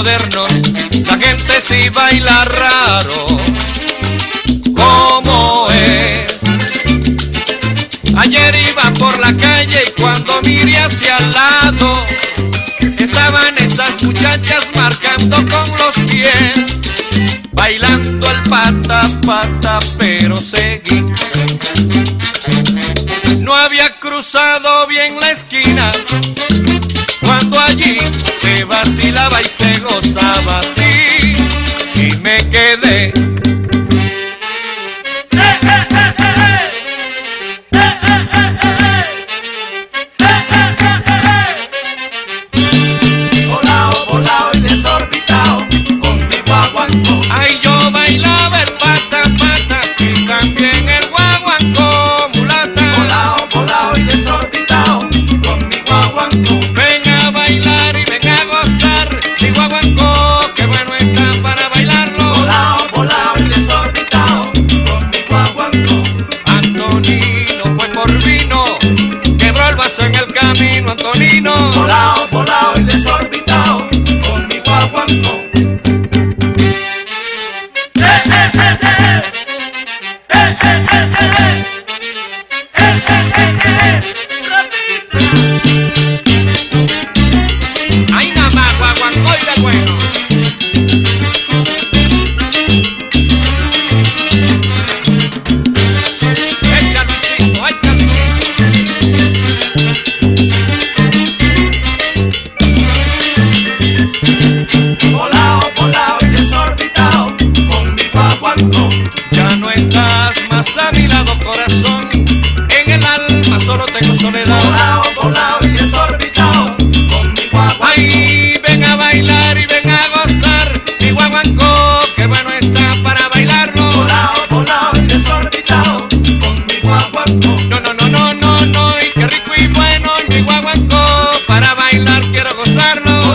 modernos la gente sí baila raro. ¿Cómo es? Ayer iba por la calle y cuando miré hacia el lado estaban esas muchachas marcando con los pies, bailando el pata pata, pero seguí. No había cruzado bien la esquina cuando allí se vacilaba y se gozaba camino. Volao, volao y desorbitado, con mi guaguanco.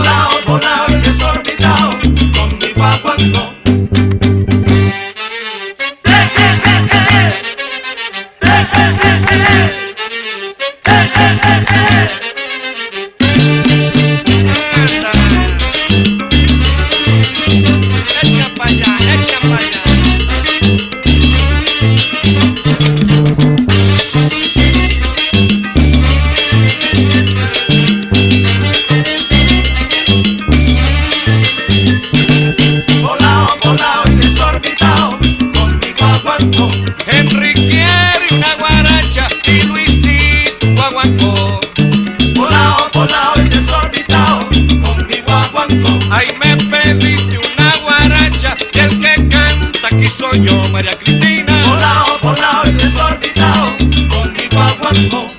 i don't out. yo, María Cristina. Volado, volado y desorbitado, con mi guaguanco.